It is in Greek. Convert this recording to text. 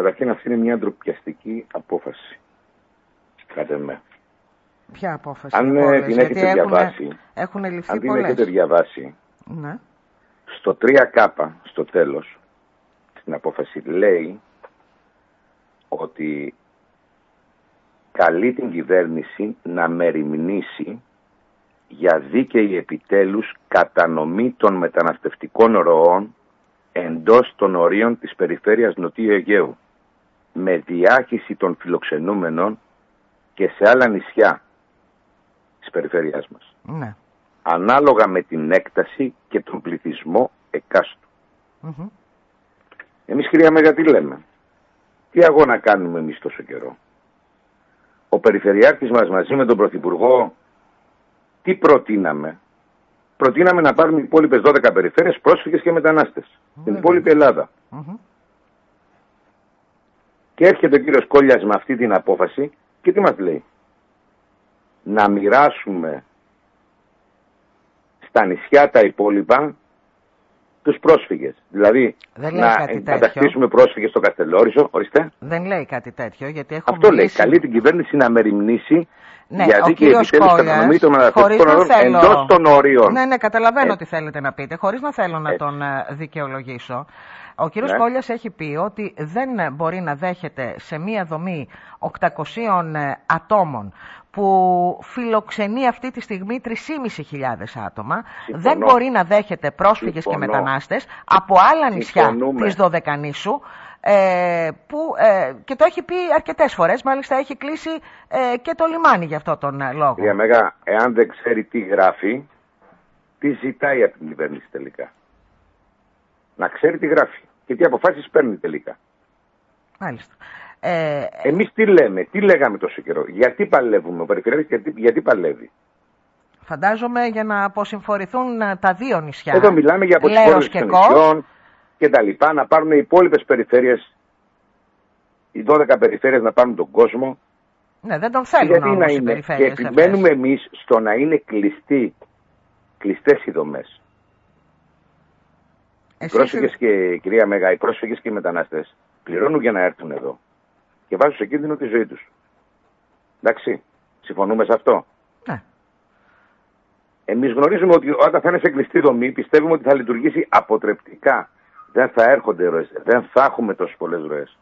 Καταρχήν αυτή είναι μια ντροπιαστική απόφαση. Κάτε με. Ποια απόφαση; Αν από ε, όλες, την γιατί έχετε έχουν, διαβάσει, έχουν ληφθεί αν την πολλές. έχετε διαβάσει, Ναι. στο 3K, στο τέλος, στην απόφαση λέει ότι καλεί την κυβέρνηση να μεριμνήσει για δίκαιη επιτέλους κατανομή των μεταναστευτικών ροών εντός των ορίων της περιφέρειας Νοτιού Αιγαίου με διάχυση των φιλοξενούμενων και σε άλλα νησιά της περιφέρειάς μας ναι. ανάλογα με την έκταση και τον πληθυσμό εκάστου. Μμμ. Εμείς κυρία Μέγα τι λέμε; Τι αγώνα κάνουμε εμείς τόσο καιρό; Ο Περιφερειάρχης μας μαζί με τον Πρωθυπουργό τι προτείναμε; Προτείναμε να πάρουμε οι υπόλοιπες 12 περιφέρειες πρόσφυγες και μετανάστες. Την υπόλοιπη Ελλάδα. Μμμ. Και έρχεται ο κύριος Κόλλιας με αυτή την απόφαση και τι μας λέει; Να μοιράσουμε στα νησιά τα υπόλοιπα τους πρόσφυγες. Δηλαδή Δεν λέει να κάτι τέτοιο. καταστήσουμε πρόσφυγες στο Καστελόρισο, ορίστε. Δεν λέει κάτι τέτοιο, γιατί έχω Αυτό λέει. μιλήσει- Καλεί την κυβέρνηση να μεριμνήσει Ναι, για ο δίκαιη κύριος επιτέλους Κόλλιας, κατανομή των χωρίς μεταναστευτικών να ροών θέλω- εντός των ορίων. Ναι, ναι, καταλαβαίνω Ε. τι θέλετε να πείτε, χωρίς να θέλω να Έτσι. τον ε, δικαιολογήσω. Ο κύριος Ναι. Κόλλιας έχει πει ότι δεν μπορεί να δέχεται σε μία δομή 800 ε, ατόμων που φιλοξενεί αυτή τη στιγμή 3.500 άτομα, Συμφωνώ. δεν μπορεί να δέχεται πρόσφυγες Συμφωνώ. και μετανάστες από άλλα νησιά Συμφωνούμε. της Δωδεκανήσου, ε, που, ε, και το έχει πει αρκετές φορές, μάλιστα έχει κλείσει ε, και το λιμάνι για αυτό τον ε, λόγο. Κυρία Μέγα, εάν δεν ξέρει τι γράφει, τι ζητάει από την κυβέρνηση τελικά; Να ξέρει τι γράφει και τι αποφάσεις παίρνει τελικά. Μάλιστα. Ε, Εμείς τι λέμε, τι λέγαμε τόσο καιρό, γιατί παλεύουμε, ο Περιφερειάρχης γιατί, γιατί παλεύει; φαντάζομαι για να αποσυμφορηθούν ε, τα δύο νησιά. Εδώ μιλάμε για Λέος αποσυμφόρηση και των Κος. νησιών και τα λοιπά, να πάρουν οι υπόλοιπες περιφέρειες, οι 12 περιφέρειες να πάρουν τον κόσμο. Ναι, δεν τον θέλουν γιατί όμως να οι είναι, και περιφέρειες επιμένουμε αυτές. εμείς στο να είναι κλειστοί, κλειστές οι δομές. Οι Εσείς- πρόσφυγες και, κυρία Μέγα, οι πρόσφυγες και οι μετανάστες πληρώνουν για να έρθουν εδώ και βάζουν σε κίνδυνο τη ζωή τους. Εντάξει, συμφωνούμε σε αυτό; Ναι. Εμείς γνωρίζουμε ότι όταν θα είναι σε κλειστή δομή πιστεύουμε ότι θα λειτουργήσει αποτρεπτικά. Δεν θα έρχονται ροές, δεν θα έχουμε τόσες πολλές ροές.